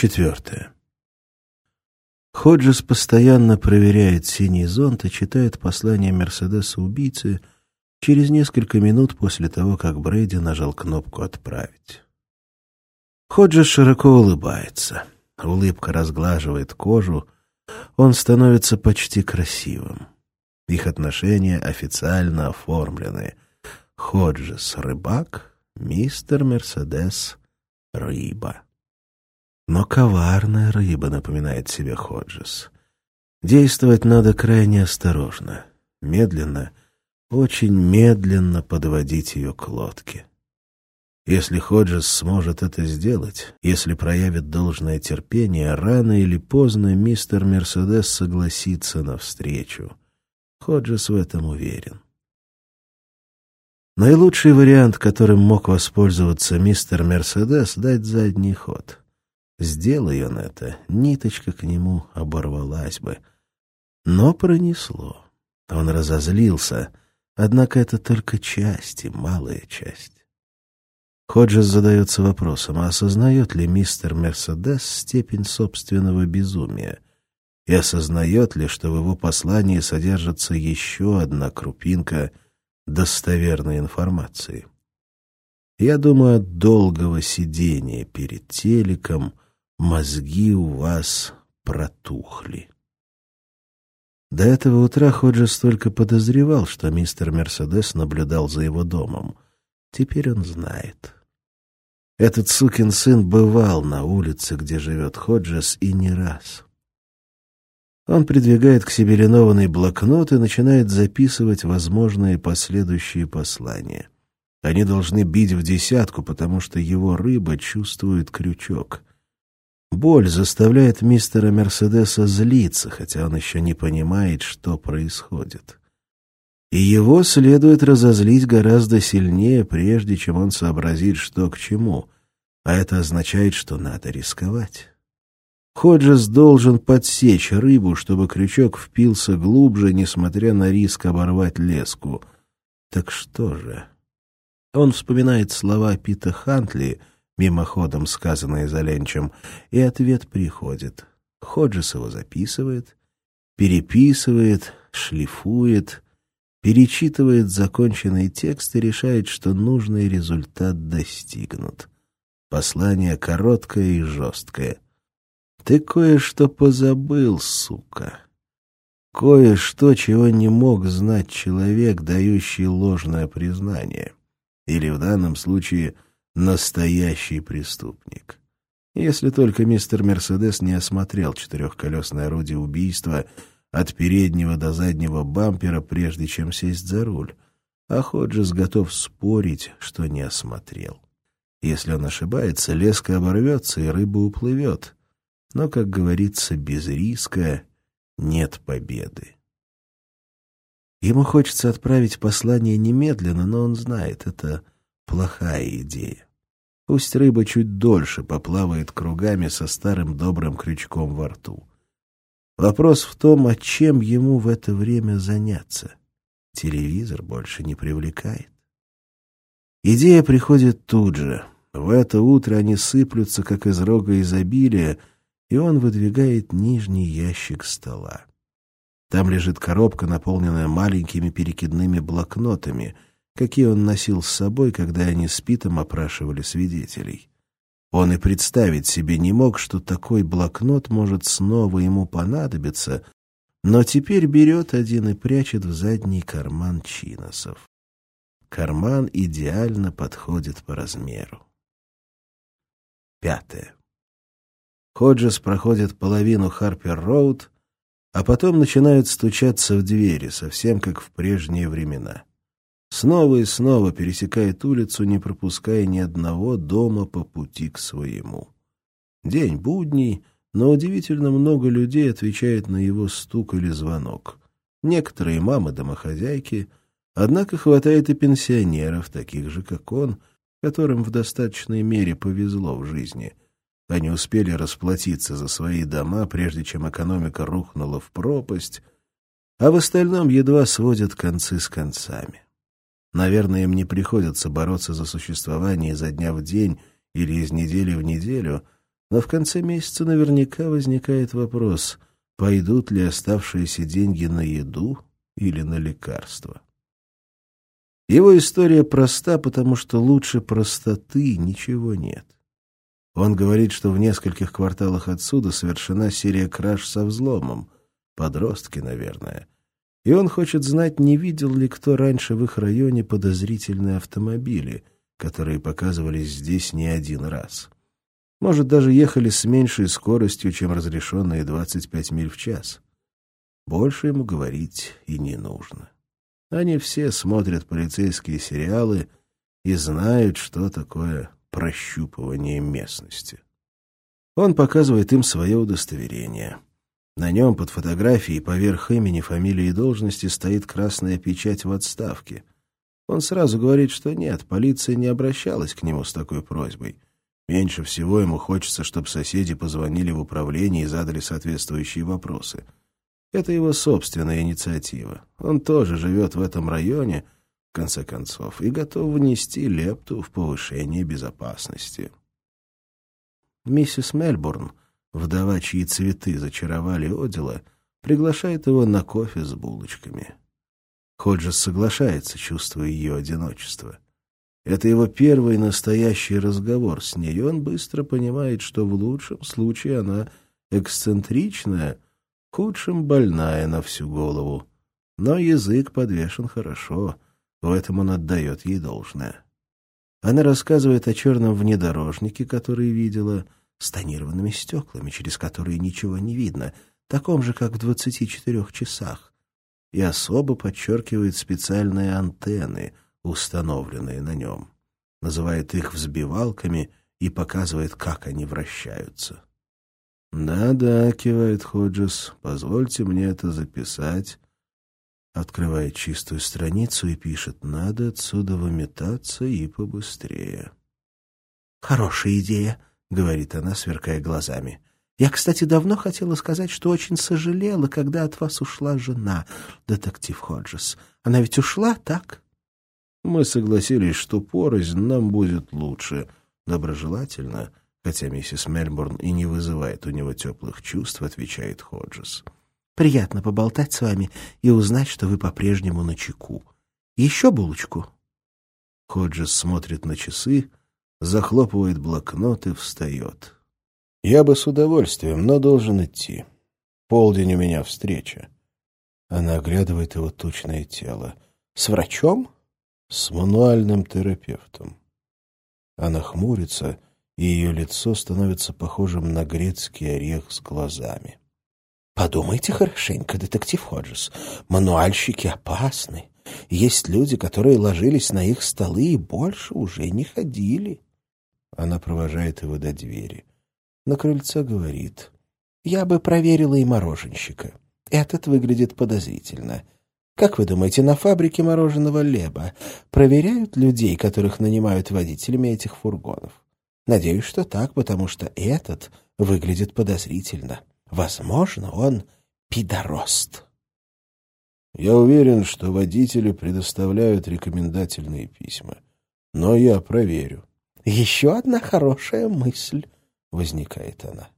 Четвертое. Ходжес постоянно проверяет синий зонт и читает послание Мерседеса убийцы через несколько минут после того, как Брейди нажал кнопку «Отправить». Ходжес широко улыбается. Улыбка разглаживает кожу. Он становится почти красивым. Их отношения официально оформлены. Ходжес — рыбак, мистер Мерседес — рыба. Но коварная рыба, напоминает себе Ходжес. Действовать надо крайне осторожно, медленно, очень медленно подводить ее к лодке. Если Ходжес сможет это сделать, если проявит должное терпение, рано или поздно мистер Мерседес согласится на встречу. Ходжес в этом уверен. Наилучший вариант, которым мог воспользоваться мистер Мерседес, дать задний ход. Сделай он это, ниточка к нему оборвалась бы. Но пронесло. Он разозлился, однако это только часть и малая часть. Ходжес задается вопросом, а осознает ли мистер Мерседес степень собственного безумия? И осознает ли, что в его послании содержится еще одна крупинка достоверной информации? Я думаю, от долгого сидения перед телеком — мозги у вас протухли. До этого утра Ходжес только подозревал, что мистер Мерседес наблюдал за его домом. Теперь он знает. Этот сукин сын бывал на улице, где живет Ходжес, и не раз. Он придвигает к себе линованный блокнот и начинает записывать возможные последующие послания. Они должны бить в десятку, потому что его рыба чувствует крючок — Боль заставляет мистера Мерседеса злиться, хотя он еще не понимает, что происходит. И его следует разозлить гораздо сильнее, прежде чем он сообразит, что к чему, а это означает, что надо рисковать. Ходжес должен подсечь рыбу, чтобы крючок впился глубже, несмотря на риск оборвать леску. Так что же? Он вспоминает слова Пита Хантли — мимоходом сказанное за ленчем, и ответ приходит. Ходжес его записывает, переписывает, шлифует, перечитывает законченный текст и решает, что нужный результат достигнут. Послание короткое и жесткое. «Ты кое-что позабыл, сука. Кое-что, чего не мог знать человек, дающий ложное признание. Или в данном случае — настоящий преступник. Если только мистер Мерседес не осмотрел четырехколесное орудие убийства от переднего до заднего бампера, прежде чем сесть за руль, а Ходжес готов спорить, что не осмотрел. Если он ошибается, леска оборвется и рыба уплывет. Но, как говорится, без риска нет победы. Ему хочется отправить послание немедленно, но он знает, это плохая идея. Пусть рыба чуть дольше поплавает кругами со старым добрым крючком во рту. Вопрос в том, а чем ему в это время заняться. Телевизор больше не привлекает. Идея приходит тут же. В это утро они сыплются, как из рога изобилия, и он выдвигает нижний ящик стола. Там лежит коробка, наполненная маленькими перекидными блокнотами — какие он носил с собой, когда они с Питом опрашивали свидетелей. Он и представить себе не мог, что такой блокнот может снова ему понадобиться, но теперь берет один и прячет в задний карман чиносов. Карман идеально подходит по размеру. Пятое. Ходжес проходит половину Харпер-Роуд, а потом начинают стучаться в двери, совсем как в прежние времена. Снова и снова пересекает улицу, не пропуская ни одного дома по пути к своему. День будний, но удивительно много людей отвечает на его стук или звонок. Некоторые мамы-домохозяйки, однако хватает и пенсионеров, таких же, как он, которым в достаточной мере повезло в жизни. Они успели расплатиться за свои дома, прежде чем экономика рухнула в пропасть, а в остальном едва сводят концы с концами. Наверное, им не приходится бороться за существование изо дня в день или из недели в неделю, Но в конце месяца наверняка возникает вопрос, пойдут ли оставшиеся деньги на еду или на лекарства. Его история проста, потому что лучше простоты ничего нет. Он говорит, что в нескольких кварталах отсюда совершена серия краж со взломом. Подростки, наверное. И он хочет знать, не видел ли кто раньше в их районе подозрительные автомобили, которые показывались здесь не один раз. Может, даже ехали с меньшей скоростью, чем разрешенные 25 миль в час. Больше ему говорить и не нужно. Они все смотрят полицейские сериалы и знают, что такое прощупывание местности. Он показывает им свое удостоверение. На нем под фотографией поверх имени, фамилии и должности стоит красная печать в отставке. Он сразу говорит, что нет, полиция не обращалась к нему с такой просьбой. Меньше всего ему хочется, чтобы соседи позвонили в управление и задали соответствующие вопросы. Это его собственная инициатива. Он тоже живет в этом районе, в конце концов, и готов внести лепту в повышение безопасности. Миссис Мельбурн, вдова, чьи цветы зачаровали Одила, приглашает его на кофе с булочками. Ходжес соглашается, чувствуя ее одиночество. Это его первый настоящий разговор с ней, и он быстро понимает, что в лучшем случае она эксцентричная, в худшем больная на всю голову. Но язык подвешен хорошо — в этом он отдает ей должное. Она рассказывает о черном внедорожнике, который видела, с тонированными стеклами, через которые ничего не видно, таком же, как в двадцати четырех часах, и особо подчеркивает специальные антенны, установленные на нем. Называет их взбивалками и показывает, как они вращаются. «Да-да», — кивает Ходжес, — «позвольте мне это записать открывает чистую страницу и пишет «Надо отсюда выметаться и побыстрее». «Хорошая идея», — говорит она, сверкая глазами. «Я, кстати, давно хотела сказать, что очень сожалела, когда от вас ушла жена, детектив Ходжес. Она ведь ушла, так?» Мы согласились, что порознь нам будет лучше, доброжелательно, хотя миссис Мельбурн и не вызывает у него теплых чувств, отвечает Ходжес. Приятно поболтать с вами и узнать, что вы по-прежнему на чеку. Еще булочку?» Ходжес смотрит на часы, захлопывает блокнот и встает. «Я бы с удовольствием, но должен идти. Полдень у меня встреча». Она оглядывает его тучное тело. «С врачом?» «С мануальным терапевтом». Она хмурится, и ее лицо становится похожим на грецкий орех с глазами. Подумайте хорошенько, детектив Ходжес. Мануальщики опасны. Есть люди, которые ложились на их столы и больше уже не ходили. Она провожает его до двери. На крыльце говорит. Я бы проверила и мороженщика. Этот выглядит подозрительно. Как вы думаете, на фабрике мороженого Леба проверяют людей, которых нанимают водителями этих фургонов? Надеюсь, что так, потому что этот выглядит подозрительно. Возможно, он пидорост. Я уверен, что водители предоставляют рекомендательные письма. Но я проверю. Еще одна хорошая мысль, — возникает она.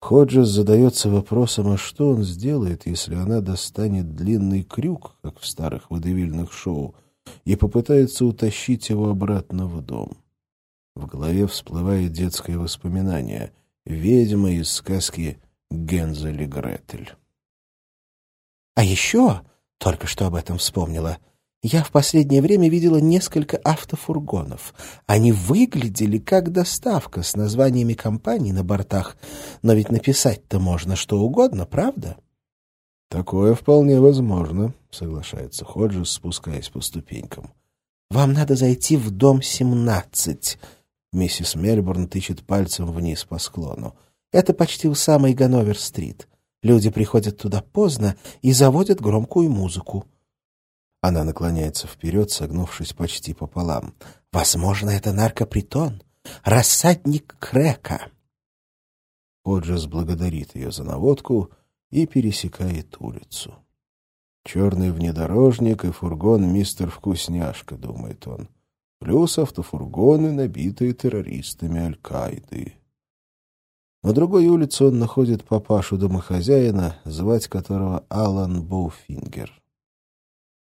Ходжес задается вопросом, а что он сделает, если она достанет длинный крюк, как в старых водевильных шоу, и попытается утащить его обратно в дом. В голове всплывает детское воспоминание — ведьма из сказки «Гензель и Гретель». А еще, только что об этом вспомнила, я в последнее время видела несколько автофургонов. Они выглядели как доставка с названиями компаний на бортах, но ведь написать-то можно что угодно, правда? — Такое вполне возможно, — соглашается Ходжес, спускаясь по ступенькам. — Вам надо зайти в дом семнадцать, Миссис Мельбурн тычет пальцем вниз по склону. «Это почти у самой Ганновер-стрит. Люди приходят туда поздно и заводят громкую музыку». Она наклоняется вперед, согнувшись почти пополам. «Возможно, это наркопритон. Рассадник Крека». Оджес благодарит ее за наводку и пересекает улицу. «Черный внедорожник и фургон мистер Вкусняшка», — думает он плюс автофургоны, набитые террористами Аль-Каиды. На другой улице он находит папашу домохозяина, звать которого Алан Боуфингер.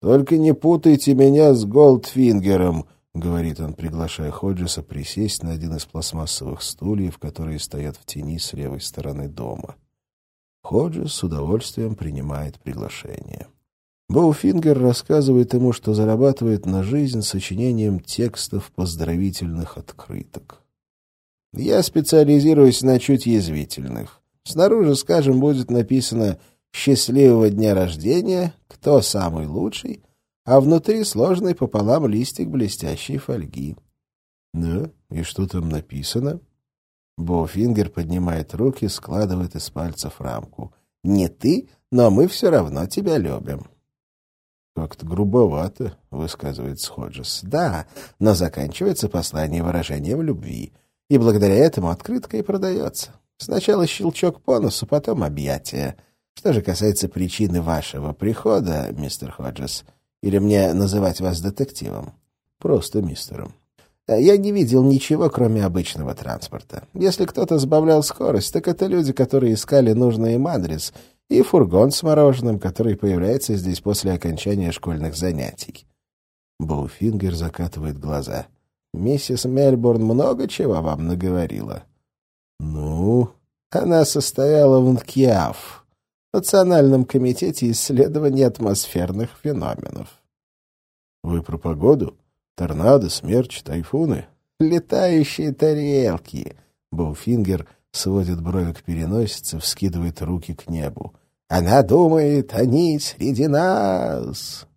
«Только не путайте меня с Голдфингером», — говорит он, приглашая Ходжеса присесть на один из пластмассовых стульев, которые стоят в тени с левой стороны дома. Ходжес с удовольствием принимает приглашение. Боуфингер рассказывает ему, что зарабатывает на жизнь сочинением текстов поздравительных открыток. «Я специализируюсь на чуть язвительных. Снаружи, скажем, будет написано «Счастливого дня рождения», «Кто самый лучший», а внутри сложный пополам листик блестящей фольги. «Да? И что там написано?» Боуфингер поднимает руки, складывает из пальцев рамку. «Не ты, но мы все равно тебя любим». «Как-то грубовато», — высказывает Сходжес. «Да, но заканчивается послание выражением любви, и благодаря этому открытка и продается. Сначала щелчок по носу, потом объятие. Что же касается причины вашего прихода, мистер Ходжес, или мне называть вас детективом?» «Просто мистером». Я не видел ничего, кроме обычного транспорта. Если кто-то сбавлял скорость, так это люди, которые искали нужный им адрес, и фургон с мороженым, который появляется здесь после окончания школьных занятий. Боуфингер закатывает глаза. «Миссис Мельбурн много чего вам наговорила?» «Ну...» Она состояла в НКИАФ, Национальном комитете исследований атмосферных феноменов. «Вы про погоду?» Торнадо, смерч, тайфуны. Летающие тарелки. Боуфингер сводит брови к переносице, вскидывает руки к небу. Она думает, они среди нас.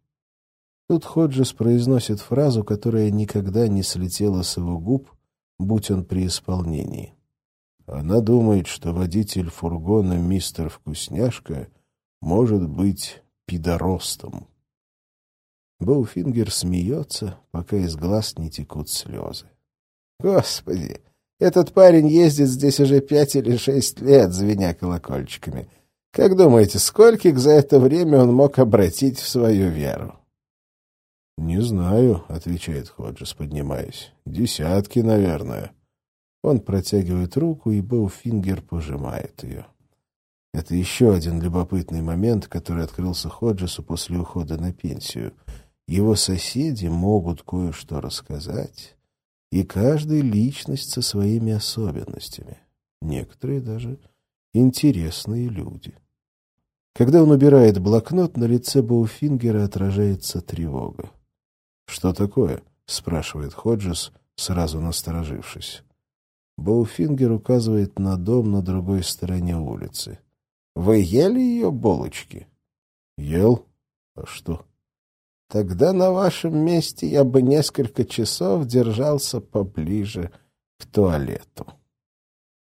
Тут Ходжес произносит фразу, которая никогда не слетела с его губ, будь он при исполнении. Она думает, что водитель фургона мистер Вкусняшка может быть пидоростом. Боуфингер смеется, пока из глаз не текут слезы. «Господи! Этот парень ездит здесь уже пять или шесть лет, звеня колокольчиками. Как думаете, скольких за это время он мог обратить в свою веру?» «Не знаю», — отвечает Ходжес, поднимаясь. «Десятки, наверное». Он протягивает руку, и Боуфингер пожимает ее. Это еще один любопытный момент, который открылся Ходжесу после ухода на пенсию — его соседи могут кое-что рассказать, и каждая личность со своими особенностями. Некоторые даже интересные люди. Когда он убирает блокнот, на лице Боуфингера отражается тревога. «Что такое?» — спрашивает Ходжес, сразу насторожившись. Боуфингер указывает на дом на другой стороне улицы. «Вы ели ее булочки?» «Ел? А что?» Тогда на вашем месте я бы несколько часов держался поближе к туалету.